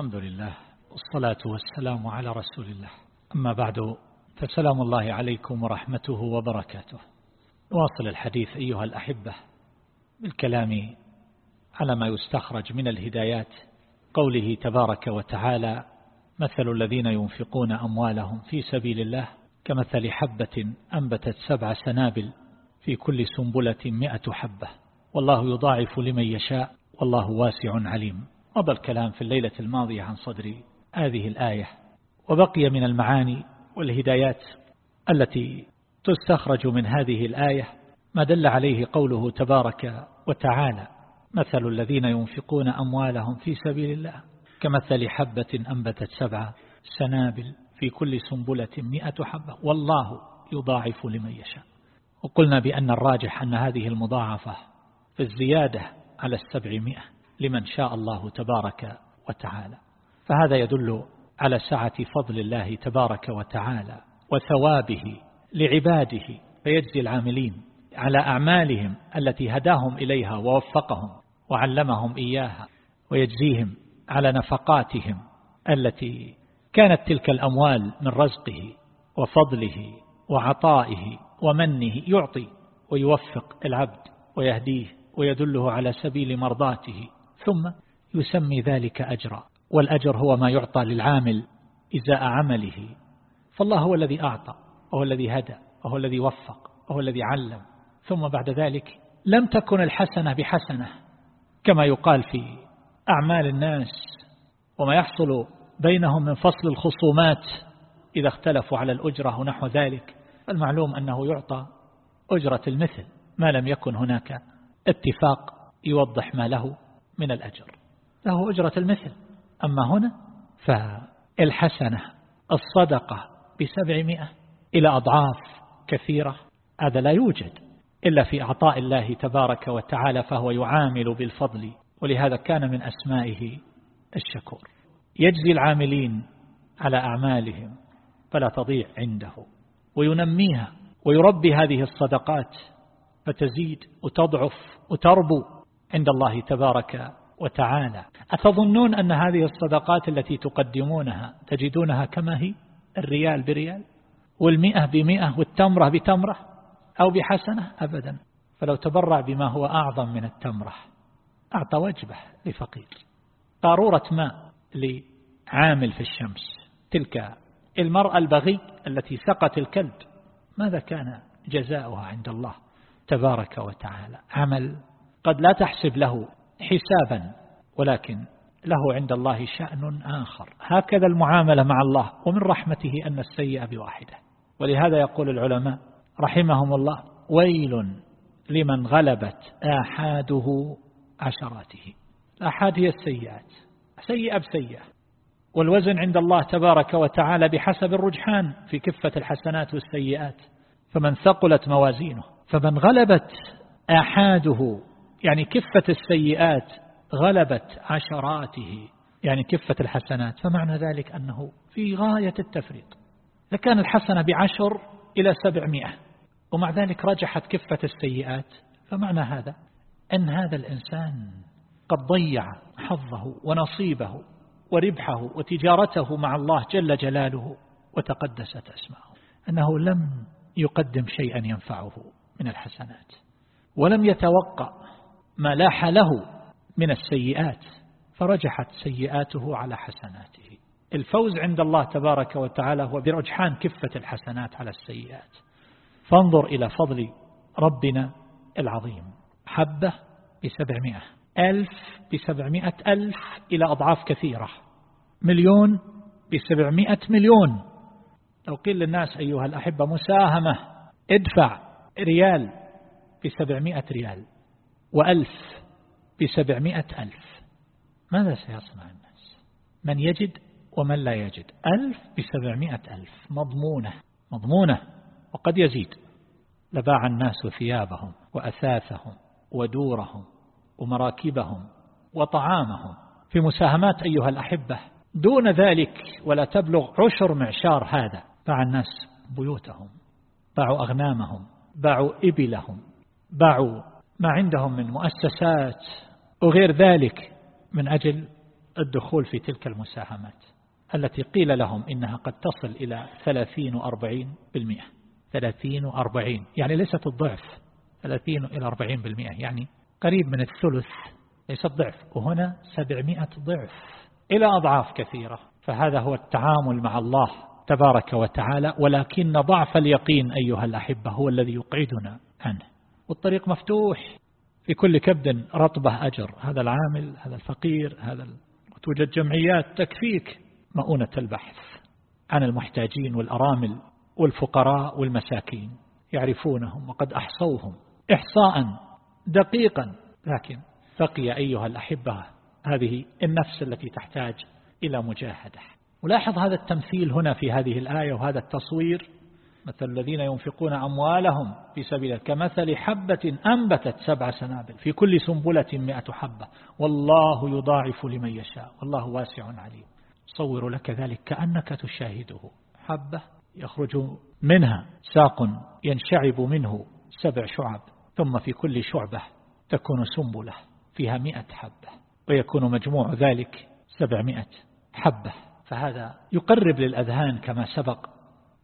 الحمد لله والصلاة والسلام على رسول الله. أما بعد فسلام الله عليكم ورحمته وبركاته. واصل الحديث أيها الأحبة بالكلام على ما يستخرج من الهدايات قوله تبارك وتعالى مثل الذين ينفقون أموالهم في سبيل الله كمثل حبة أنبتت سبع سنابل في كل سنبلة مئة حبة. والله يضاعف لمن يشاء والله واسع عليم. مضى الكلام في الليلة الماضية عن صدر هذه الآية وبقي من المعاني والهدايات التي تستخرج من هذه الآية ما دل عليه قوله تبارك وتعالى مثل الذين ينفقون أموالهم في سبيل الله كمثل حبة أنبتت سبع سنابل في كل سنبلة مئة حبة والله يضاعف لمن يشاء. وقلنا بأن الراجح أن هذه المضاعفة في الزيادة على السبعمائة لمن شاء الله تبارك وتعالى. فهذا يدل على سعة فضل الله تبارك وتعالى وثوابه لعباده فيجزي العاملين على أعمالهم التي هداهم إليها ووفقهم وعلمهم إياها ويجزيهم على نفقاتهم التي كانت تلك الأموال من رزقه وفضله وعطائه ومنه يعطي ويوفق العبد ويهديه ويدله على سبيل مرضاته ثم يسمي ذلك أجرا والأجر هو ما يعطى للعامل إزاء عمله. فالله هو الذي أعطى وهو الذي هدى وهو الذي وفق وهو الذي علم. ثم بعد ذلك لم تكن الحسنة بحسنة كما يقال في أعمال الناس وما يحصل بينهم من فصل الخصومات إذا اختلفوا على الأجرة ونحو ذلك. المعلوم أنه يعطى أجرة المثل ما لم يكن هناك اتفاق يوضح ما له. من الأجر. له أجرة المثل. أما هنا فالحسنة الصدقة بسبعمائة إلى أضعاف كثيرة هذا لا يوجد إلا في أعطاء الله تبارك وتعالى فهو يعامل بالفضل ولهذا كان من أسمائه الشكور. يجزي العاملين على أعمالهم فلا تضيع عنده وينميها ويربي هذه الصدقات فتزيد وتضعف وتربو عند الله تبارك وتعالى. أتظنون أن هذه الصدقات التي تقدمونها تجدونها كما هي؟ الريال بريال؟ والمئة بمئة والتمرة بتمرة؟ أو بحسنة؟ أبدا. فلو تبرع بما هو أعظم من التمرة أعطى وجبة لفقير. قارورة ماء لعامل في الشمس. تلك المرأة البغي التي سقت الكلب. ماذا كان جزاؤها عند الله تبارك وتعالى؟ عمل قد لا تحسب له حسابا ولكن له عند الله شأن آخر. هكذا المعاملة مع الله ومن رحمته أن السيئة بواحدة. ولهذا يقول العلماء رحمهم الله ويل لمن غلبت آحاده عشراته. الآحاد هي السيئات. سيئة بسيئة. والوزن عند الله تبارك وتعالى بحسب الرجحان في كفة الحسنات والسيئات. فمن ثقلت موازينه فمن غلبت آحاده يعني كفة السيئات غلبت عشراته يعني كفة الحسنات فمعنى ذلك أنه في غاية التفريط لكان الحسنة بعشر إلى سبعمائة ومع ذلك رجحت كفة السيئات فمعنى هذا أن هذا الإنسان قد ضيع حظه ونصيبه وربحه وتجارته مع الله جل جلاله وتقدست أسماءه أنه لم يقدم شيئا ينفعه من الحسنات ولم يتوقع ما لاح له من السيئات فرجحت سيئاته على حسناته. الفوز عند الله تبارك وتعالى هو برجحان كفة الحسنات على السيئات. فانظر إلى فضل ربنا العظيم. حبة بسبعمائة ألف بسبعمائة ألف إلى أضعاف كثيرة. مليون بسبعمائة مليون. لو قيل للناس أيها الأحبة مساهمة ادفع ريال بسبعمائة ريال. وألف بسبعمائة ألف. ماذا سيصنع الناس؟ من يجد ومن لا يجد. ألف بسبعمائة ألف. مضمونة مضمونة. وقد يزيد. لباع الناس ثيابهم وأثاثهم ودورهم ومراكبهم وطعامهم في مساهمات أيها الأحبة. دون ذلك ولا تبلغ عشر معشار هذا. باع الناس بيوتهم باعوا أغنامهم باعوا إبلهم باعوا ما عندهم من مؤسسات وغير ذلك من أجل الدخول في تلك المساهمات التي قيل لهم إنها قد تصل إلى 30 و40 بالمئة. 30 و40 يعني ليست الضعف. 30 إلى 40 بالمئة. يعني قريب من الثلث. ليس الضعف. وهنا 700 ضعف. إلى أضعاف كثيرة. فهذا هو التعامل مع الله تبارك وتعالى. ولكن ضعف اليقين أيها الأحبة هو الذي يقعدنا عنه. والطريق مفتوح في كل كبد رطبة أجر. هذا العامل هذا الفقير هذا وتوجد جمعيات تكفيك مؤونة البحث عن المحتاجين والأرامل والفقراء والمساكين. يعرفونهم وقد أحصوهم إحصاء دقيقا. لكن بقي أيها الأحبة هذه النفس التي تحتاج إلى مجاهدة. ولاحظ هذا التمثيل هنا في هذه الآية وهذا التصوير؟ مثل الذين ينفقون أموالهم في سبيل كمثل حبة أنبتت سبع سنابل في كل سنبلة مئة حبة. والله يضاعف لمن يشاء والله واسع عليم. صور لك ذلك كأنك تشاهده. حبة يخرج منها ساق ينشعب منه سبع شعب ثم في كل شعبة تكون سنبلة فيها مئة حبة ويكون مجموع ذلك سبعمائة حبة. فهذا يقرب للأذهان كما سبق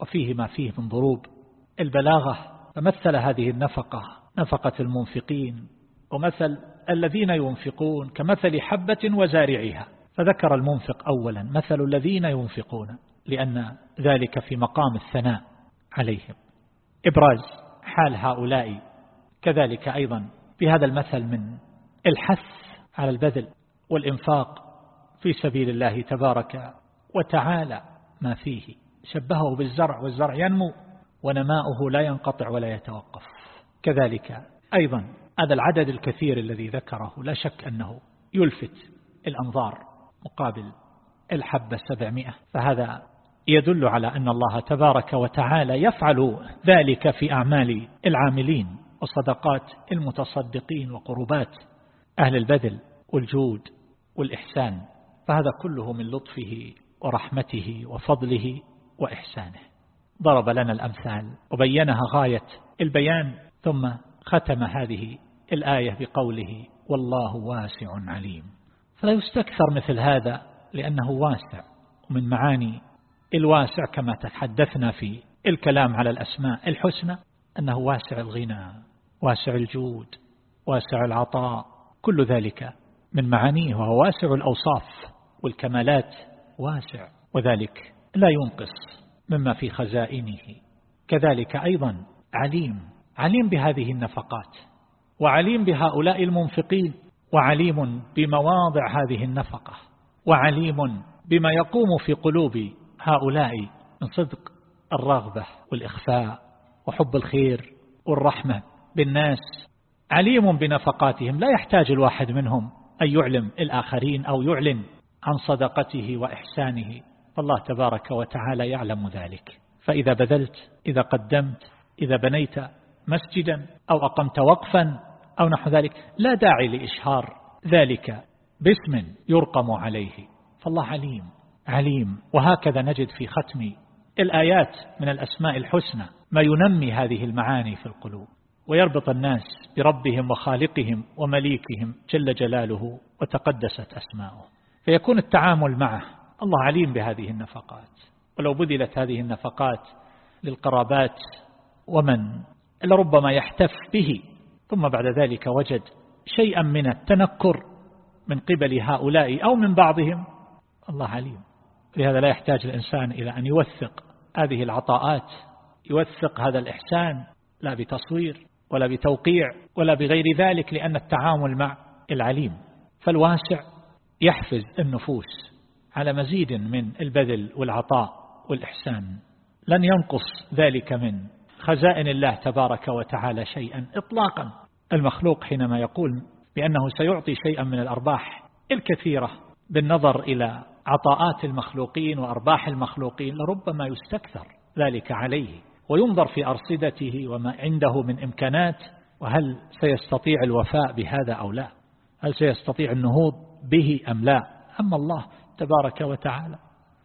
وفيه ما فيه من ضروب. البلاغة فمثل هذه النفقة نفقة المنفقين ومثل الذين ينفقون كمثل حبة وزارعها. فذكر المنفق أولا مثل الذين ينفقون لأن ذلك في مقام الثناء عليهم. إبراز حال هؤلاء. كذلك أيضا في هذا المثل من الحث على البذل والإنفاق في سبيل الله تبارك وتعالى ما فيه. شبهه بالزرع والزرع ينمو ونماؤه لا ينقطع ولا يتوقف. كذلك أيضا هذا العدد الكثير الذي ذكره لا شك أنه يلفت الأنظار مقابل الحبة سبعمائة فهذا يدل على أن الله تبارك وتعالى يفعل ذلك في أعمال العاملين وصدقات المتصدقين وقربات أهل البذل والجود والإحسان. فهذا كله من لطفه ورحمته وفضله وإحسانه. ضرب لنا الأمثال. وبينها غاية البيان. ثم ختم هذه الآية بقوله والله واسع عليم. فلا يستكثر مثل هذا لأنه واسع. ومن معاني الواسع كما تحدثنا في الكلام على الأسماء الحسنى أنه واسع الغنى واسع الجود واسع العطاء. كل ذلك من معانيه وهو واسع الأوصاف والكمالات واسع. وذلك لا ينقص مما في خزائنه. كذلك أيضا عليم عليم بهذه النفقات وعليم بهؤلاء المنفقين وعليم بمواضع هذه النفقة وعليم بما يقوم في قلوب هؤلاء من صدق الرغبة والإخفاء وحب الخير والرحمة بالناس. عليم بنفقاتهم لا يحتاج الواحد منهم أن يعلم الآخرين أو يعلن عن صدقته وإحسانه. فالله تبارك وتعالى يعلم ذلك. فإذا بذلت إذا قدمت إذا بنيت مسجدا أو أقمت وقفا أو نحو ذلك لا داعي لإشهار ذلك باسم يرقم عليه. فالله عليم عليم. وهكذا نجد في ختم الآيات من الأسماء الحسنى ما ينمي هذه المعاني في القلوب. ويربط الناس بربهم وخالقهم ومليكهم جل جلاله وتقدست أسماؤه. فيكون التعامل معه الله عليم بهذه النفقات. ولو بذلت هذه النفقات للقرابات ومن لربما يحتف به ثم بعد ذلك وجد شيئا من التنكر من قبل هؤلاء أو من بعضهم الله عليم. لهذا لا يحتاج الإنسان إلى أن يوثق هذه العطاءات يوثق هذا الإحسان لا بتصوير ولا بتوقيع ولا بغير ذلك لأن التعامل مع العليم. فالواسع يحفز النفوس. على مزيد من البذل والعطاء والإحسان. لن ينقص ذلك من خزائن الله تبارك وتعالى شيئا إطلاقا. المخلوق حينما يقول بأنه سيعطي شيئا من الأرباح الكثيرة بالنظر إلى عطاءات المخلوقين وأرباح المخلوقين لربما يستكثر ذلك عليه وينظر في أرصدته وما عنده من إمكانات وهل سيستطيع الوفاء بهذا أو لا؟ هل سيستطيع النهوض به أم لا؟ أما الله تبارك وتعالى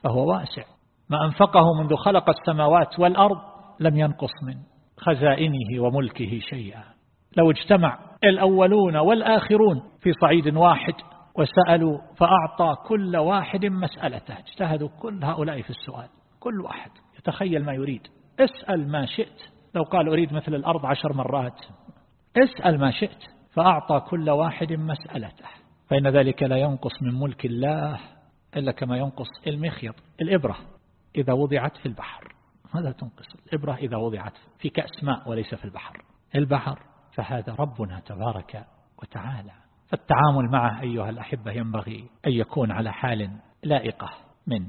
فهو واسع. ما أنفقه منذ خلق السماوات والأرض لم ينقص من خزائنه وملكه شيئا. لو اجتمع الأولون والآخرون في صعيد واحد وسألوا فأعطى كل واحد مسألته اجتهدوا كل هؤلاء في السؤال كل واحد يتخيل ما يريد. اسأل ما شئت. لو قال أريد مثل الأرض عشر مرات اسأل ما شئت فأعطى كل واحد مسألته. فإن ذلك لا ينقص من ملك الله إلا كما ينقص المخيط الإبرة إذا وضعت في البحر ماذا تنقص؟ الإبرة إذا وضعت في كأس ماء وليس في البحر. البحر فهذا ربنا تبارك وتعالى. فالتعامل معه أيها الأحبة ينبغي أن يكون على حال لائقة من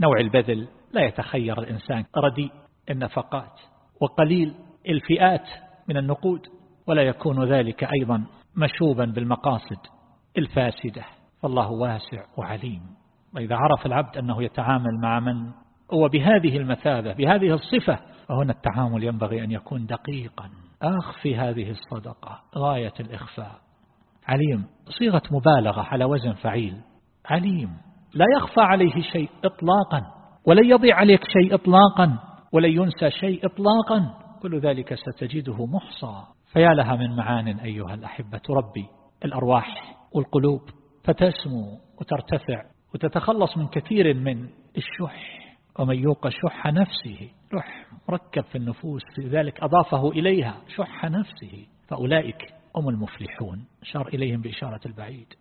نوع البذل. لا يتخير الإنسان رديء النفقات وقليل الفئات من النقود ولا يكون ذلك أيضا مشوبا بالمقاصد الفاسدة. فالله واسع وعليم. وإذا عرف العبد أنه يتعامل مع من هو بهذه المثابة بهذه الصفة فهنا التعامل ينبغي أن يكون دقيقا. أخفي هذه الصدقة غاية الإخفاء. عليم صيغة مبالغة على وزن فعيل. عليم لا يخفى عليه شيء إطلاقا ولن يضيع عليك شيء إطلاقا ولن ينسى شيء إطلاقا. كل ذلك ستجده محصى. فيا لها من معان أيها الأحبة تربي الأرواح والقلوب فتسمو وترتفع. وتتخلص من كثير من الشح ومن يوق شح نفسه. شح مركب في النفوس لذلك أضافه إليها شح نفسه. فأولئك هم المفلحون. شار إليهم بإشارة البعيد.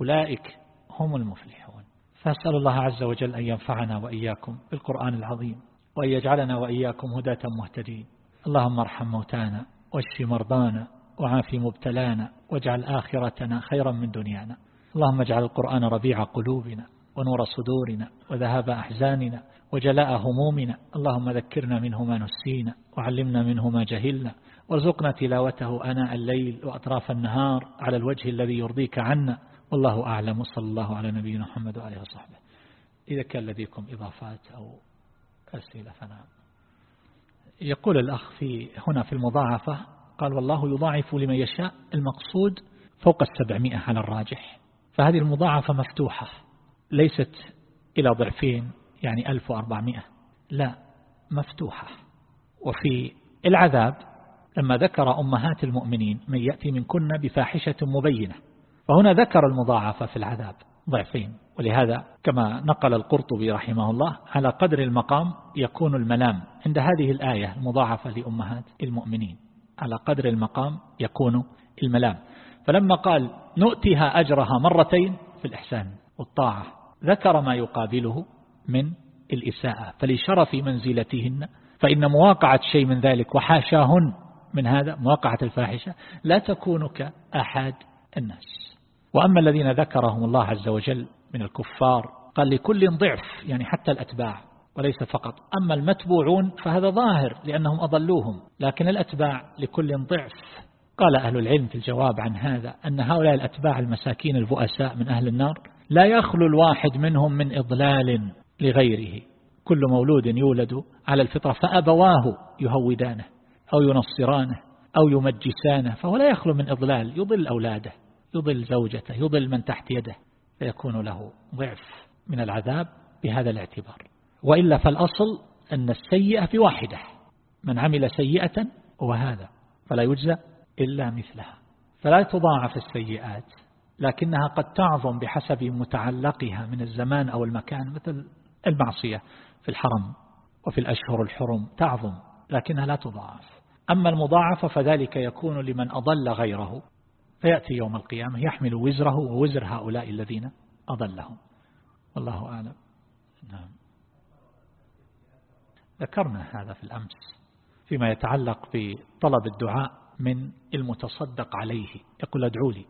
أولئك هم المفلحون. فأسأل الله عز وجل أن ينفعنا وإياكم بالقرآن العظيم وأن يجعلنا وإياكم هداة مهتدين. اللهم ارحم موتانا واشف مرضانا وعافي مبتلانا واجعل آخرتنا خيرا من دنيانا. اللهم اجعل القرآن ربيع قلوبنا. ونور صدورنا وذهاب أحزاننا وجلاء همومنا. اللهم ذكرنا منه ما نسينا وعلمنا منه ما جهلنا. وارزقنا تلاوته أناء الليل وأطراف النهار على الوجه الذي يرضيك عنا. والله أعلم. صلى الله على نبينا محمد وعليه وصحبه. إذا كان لديكم إضافات أو أسئلة فنعم. يقول الأخ في هنا في المضاعفة قال والله يضاعف لمن يشاء المقصود فوق السبعمائة على الراجح. فهذه المضاعفة مفتوحة. ليست إلى ضعفين يعني ألف وأربعمائة. لا مفتوحة. وفي العذاب لما ذكر أمهات المؤمنين من يأتي من كن بفاحشة مبينة فهنا ذكر المضاعفة في العذاب ضعفين. ولهذا كما نقل القرطبي رحمه الله على قدر المقام يكون الملام عند هذه الآية المضاعفة لأمهات المؤمنين. على قدر المقام يكون الملام فلما قال نؤتها أجرها مرتين في الإحسان والطاعة ذكر ما يقابله من الإساءة فلشرف منزلتهن فإن مواقعة شيء من ذلك وحاشاهن من هذا مواقعة الفاحشة لا تكون كأحد الناس. وأما الذين ذكرهم الله عز وجل من الكفار قال لكل ضعف يعني حتى الأتباع وليس فقط. أما المتبوعون فهذا ظاهر لأنهم أضلوهم لكن الأتباع لكل ضعف. قال أهل العلم في الجواب عن هذا أن هؤلاء الأتباع المساكين البؤساء من أهل النار لا يخلو الواحد منهم من إضلال لغيره. كل مولود يولد على الفطرة فأبواه يهودانه أو ينصرانه أو يمجسانه فهو لا يخلو من إضلال يضل أولاده يضل زوجته يضل من تحت يده فيكون له ضعف من العذاب بهذا الاعتبار. وإلا فالأصل أن السيئة في واحدة من عمل سيئة هو هذا فلا يجزى إلا مثلها. فلا تضاعف السيئات لكنها قد تعظم بحسب متعلقها من الزمان أو المكان مثل المعصية في الحرم وفي الأشهر الحرم تعظم لكنها لا تضاعف. أما المضاعفة فذلك يكون لمن أضل غيره. فيأتي يوم القيامة يحمل وزره ووزر هؤلاء الذين أضلهم. والله أعلم. نعم. ذكرنا هذا في الأمس فيما يتعلق بطلب الدعاء. من المتصدق عليه. يقول ادعوا لي.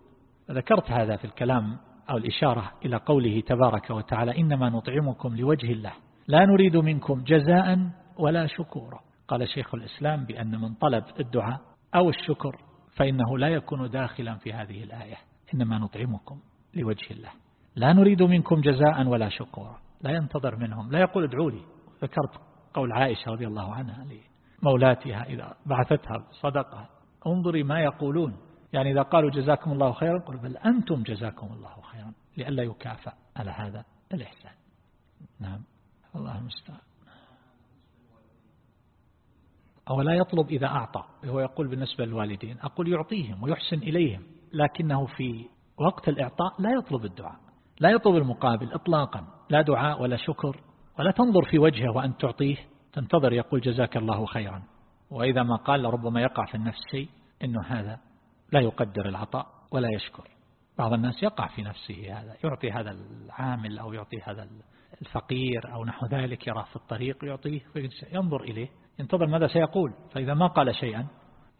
ذكرت هذا في الكلام أو الإشارة إلى قوله تبارك وتعالى إنما نطعمكم لوجه الله. لا نريد منكم جزاء ولا شكورا. قال شيخ الإسلام بأن من طلب الدعاء أو الشكر فإنه لا يكون داخلا في هذه الآية. إنما نطعمكم لوجه الله. لا نريد منكم جزاء ولا شكورا. لا ينتظر منهم. لا يقول ادعوا لي. ذكرت قول عائشة رضي الله عنها لمولاتها إذا بعثتها صدقة انظري ما يقولون. يعني إذا قالوا جزاكم الله خيرا قل بل أنتم جزاكم الله خيرا. لئلا يكافأ على هذا الإحسان. نعم. الله المستعان. أو لا يطلب إذا أعطى. هو يقول بالنسبة للوالدين أقول يعطيهم ويحسن إليهم لكنه في وقت الإعطاء لا يطلب الدعاء. لا يطلب المقابل إطلاقا. لا دعاء ولا شكر ولا تنظر في وجهه وأن تعطيه. تنتظر يقول جزاك الله خيرا. وإذا ما قال لربما يقع في النفس شيء إنه هذا لا يقدر العطاء ولا يشكر. بعض الناس يقع في نفسه هذا يعطي هذا العامل أو يعطي هذا الفقير أو نحو ذلك يراه في الطريق يعطيه ينظر إليه. ينتظر ماذا سيقول. فإذا ما قال شيئا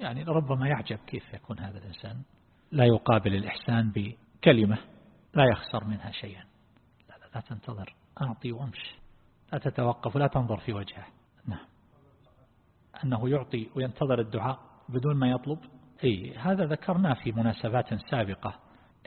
يعني ربما يعجب كيف يكون هذا الإنسان. لا يقابل الإحسان بكلمة لا يخسر منها شيئا. لا, لا, لا تنتظر. أعطي وامش لا تتوقف ولا تنظر في وجهه. نعم. أنه يعطي وينتظر الدعاء بدون ما يطلب. أي هذا ذكرنا في مناسبات سابقة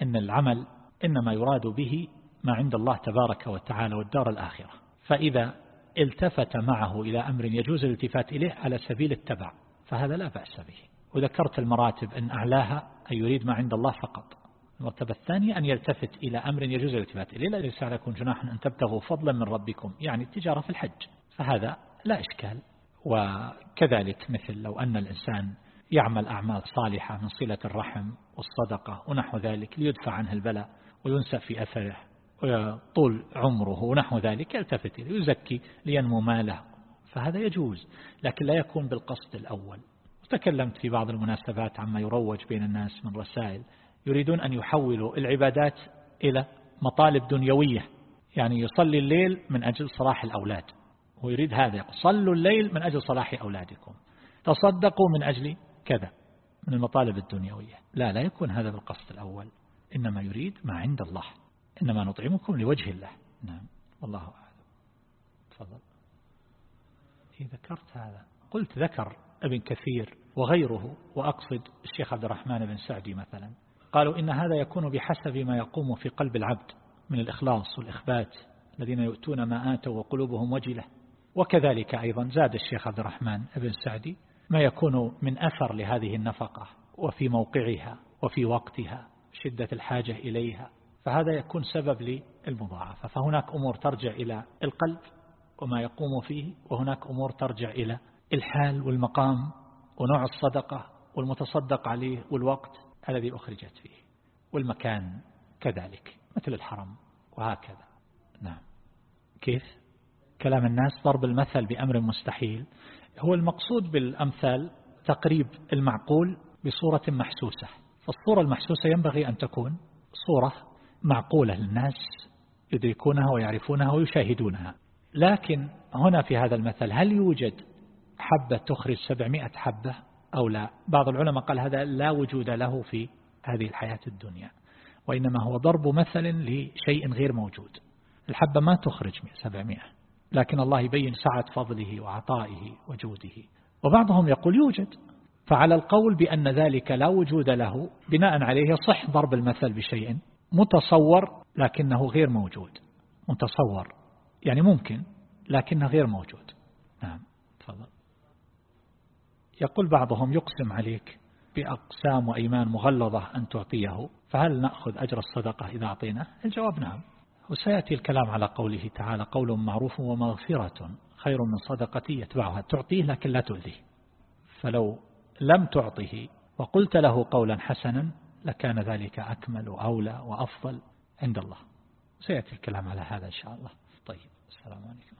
إن العمل إنما يراد به ما عند الله تبارك وتعالى والدار الآخرة. فإذا التفت معه إلى أمر يجوز الالتفات إليه على سبيل التبع فهذا لا بأس به. وذكرت المراتب أن أعلاها أن يريد ما عند الله فقط. المرتبة الثانية أن يلتفت إلى أمر يجوز الالتفات إليه ليس عليكم جناح أن تبتغوا فضلا من ربكم يعني التجارة في الحج. فهذا لا إشكال. وكذلك مثل لو أن الإنسان يعمل أعمال صالحة من صلة الرحم والصدقة ونحو ذلك ليدفع عنه البلاء وينسى في أثره وطول عمره ونحو ذلك يلتفت إليه يزكي لينمو ماله فهذا يجوز لكن لا يكون بالقصد الأول وتكلمت في بعض المناسبات عما يروج بين الناس من رسائل يريدون أن يحولوا العبادات إلى مطالب دنيوية يعني يصلي الليل من أجل صلاح الأولاد هو يريد هذا صلوا الليل من أجل صلاح أولادكم. تصدقوا من أجل كذا من المطالب الدنيوية. لا لا يكون هذا بالقصد الأول. إنما يريد ما عند الله. إنما نطعمكم لوجه الله. نعم والله أعلم. تفضل. إيه ذكرت هذا. قلت ذكر ابن كثير وغيره وأقصد الشيخ عبد الرحمن بن سعدي مثلا. قالوا إن هذا يكون بحسب ما يقوم في قلب العبد من الإخلاص والإخبات الذين يؤتون ما آتوا وقلوبهم وجلة. وكذلك أيضا زاد الشيخ عبد الرحمن بن سعدي ما يكون من أثر لهذه النفقة وفي موقعها وفي وقتها شدة الحاجة إليها فهذا يكون سبب للمضاعفة. فهناك أمور ترجع إلى القلب وما يقوم فيه وهناك أمور ترجع إلى الحال والمقام ونوع الصدقة والمتصدق عليه والوقت الذي أخرجت فيه والمكان كذلك مثل الحرم وهكذا. نعم. كيف؟ كلام الناس ضرب المثل بأمر مستحيل. هو المقصود بالأمثال تقريب المعقول بصورة محسوسة. فالصورة المحسوسة ينبغي أن تكون صورة معقولة للناس يدركونها ويعرفونها ويشاهدونها. لكن هنا في هذا المثل هل يوجد حبة تخرج سبعمائة حبة أو لا؟ بعض العلماء قال هذا لا وجود له في هذه الحياة الدنيا وإنما هو ضرب مثل لشيء غير موجود. الحبة ما تخرج سبعمائة. لكن الله يبين سعة فضله وعطائه وجوده. وبعضهم يقول يوجد فعلى القول بأن ذلك لا وجود له بناء عليه يصح ضرب المثل بشيء متصور لكنه غير موجود. متصور يعني ممكن لكنه غير موجود. نعم تفضل. يقول بعضهم يقسم عليك بأقسام وأيمان مغلظة أن تعطيه فهل نأخذ أجر الصدقة إذا أعطيناه؟ الجواب نعم. وسيأتي الكلام على قوله تعالى قول معروف ومغفرة خير من صدقة يتبعها. تعطيه لكن لا تؤذيه. فلو لم تعطه وقلت له قولا حسنا لكان ذلك أكمل وأولى وأفضل عند الله. سيأتي الكلام على هذا إن شاء الله. طيب السلام عليكم.